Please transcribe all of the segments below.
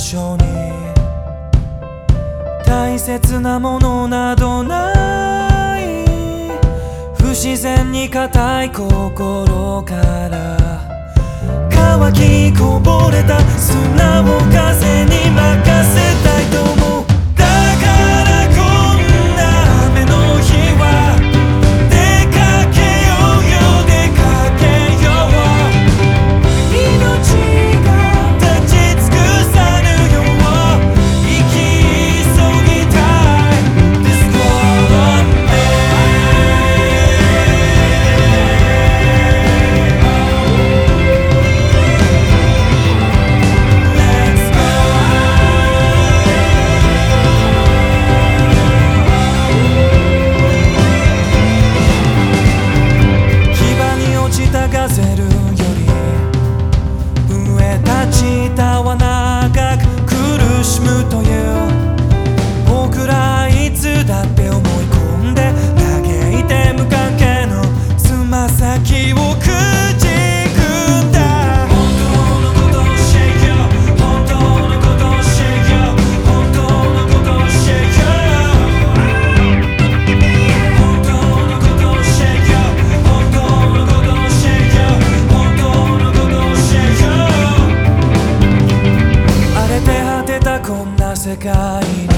所に大切なものなどない不自然に硬い心から乾きこぼれた砂を風に巻く世界に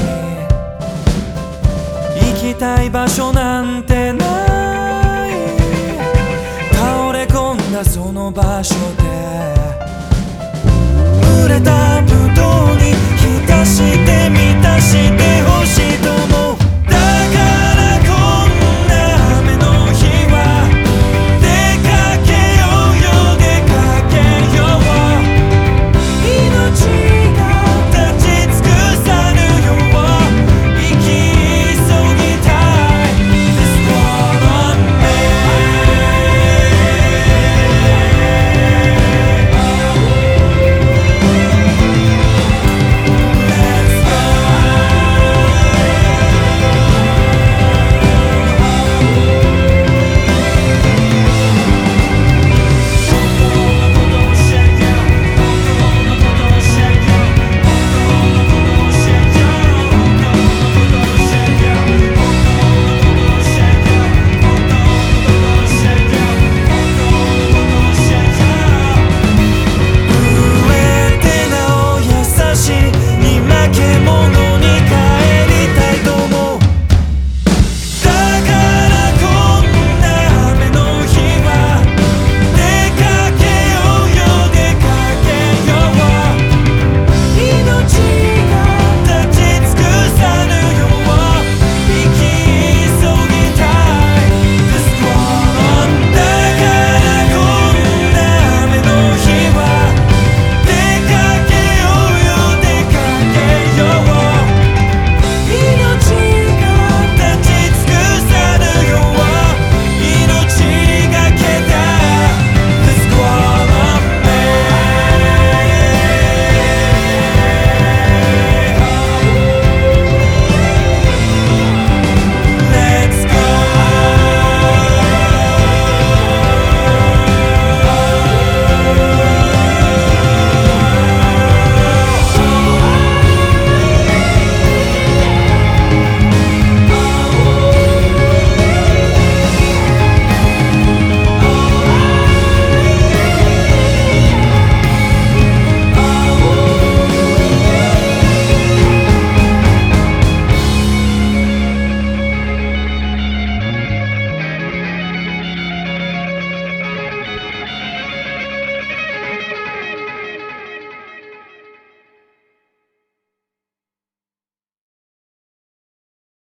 行きたい場所なんてない。倒れ込んだその場所で。